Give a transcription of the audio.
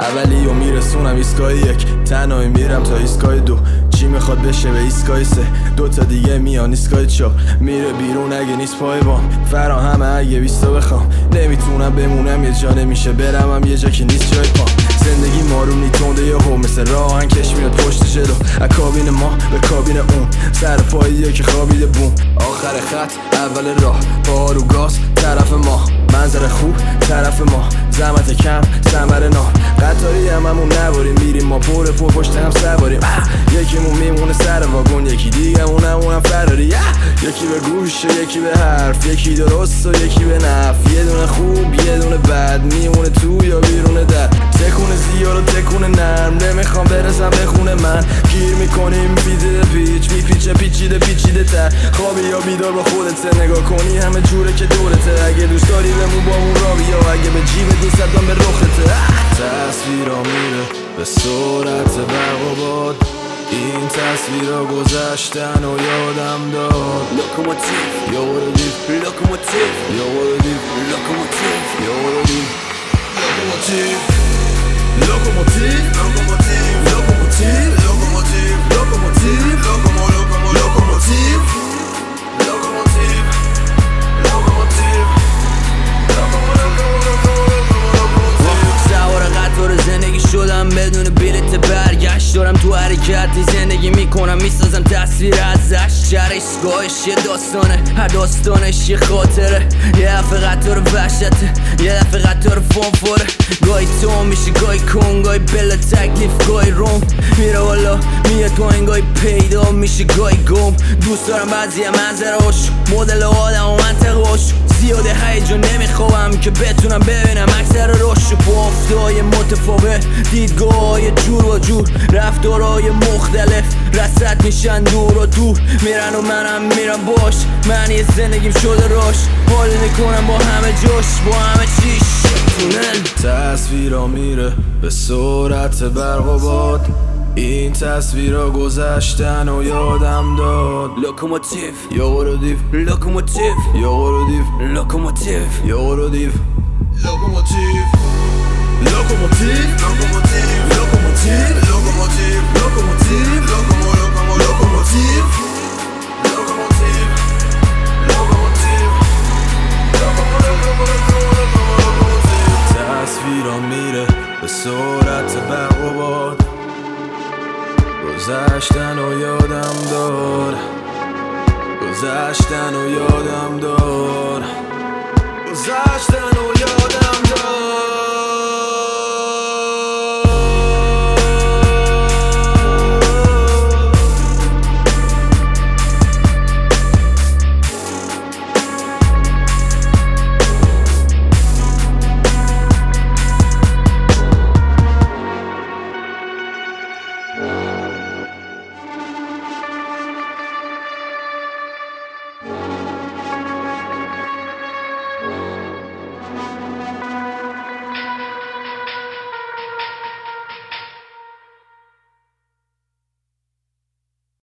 ولی و میرسونم ایستگاه یک تنهایی میرم تا ایستگاه دو. چی می‌خواد بشه به ایستگاه سه؟ دو تا دیگه میان ایستگاه چا میره بیرون اگه نیست پای بام. فراهم اگه بیستا بخوام. نمی‌تونم بمونم یه جا نمیشه هم یه جا که نیست جای پام. زندگی مارونی تونده یه هم مثل راهن کش میاد پشت جلو. از کابین ما به کابین اون. سر پاییه که خوابیده بوم. آخر خط اول راه. پا رو گاز طرف ما. منظر خوب طرف ما. زحمت کم سمر نام قطاری هممون نباریم میریم ما پر پر پشت هم سواریم. یکیمون میمونه سر واگون یکی دیگه اونم فراری. یکی به گوش یکی به حرف یکی درست و یکی به نف. یه دونه خوب یه دونه بد میمونه تو یا بیرون در. تکون زیاد و تکون نرم نمی‌خوام برسم به خونه من. گیر می‌کنیم میپیچه تر خوابی یا بیدار با خودت نگاه کنی همه جوره که دورته. اگه دوست داری بمون با اون رابی یا اگه به جیب دوست به رخته. تصویرا میره به سرعت برق و باد. این تصویرا گذشتن و یادم داد. لوکوموتیو یادی لوکوموتیو یادی لوکوموتیو دارم تو حرکتی زندگی می‌کنم می‌سازم تصویر ازش. جرشگاهش یه داستانه هر داستانش یه خاطره. یه دفعه قطار وحشته یه دفعه قطار فانفوره. گاهی تو میشه گاهی کن گاهی بلا تکلیف گاهی روم. میره والا میاد پایین گاهی پیدا میشه گاهی گم. دوست دارم بعضی منظرهاش مدل آدم و منطقهاش زیاده هیجان نمی‌خوام که بتونم ببینم اکثر رشد و متفاوت. دیدگاه جور و رفتارهای مختلف. رد میشن دور و دور. میرن و منم میرم باهاش. معنی زندگیم شده راش. حال می‌کنم با همه جاش. با همه چیش. تونل. تصویرا میره به سرعت برق و باد این تصویرا گذشتن و یادم داد. لوکوموتیو. یادی لوکوموتیو. یادی لوکوموتیو. یادی لوکوموتیو لوکوموتیو. لوکوموتیو. لوکوموتیو. سرعت برق و باد. گذشتن و یادم داد. گذشتن و یادم داد. گذشتن و یادم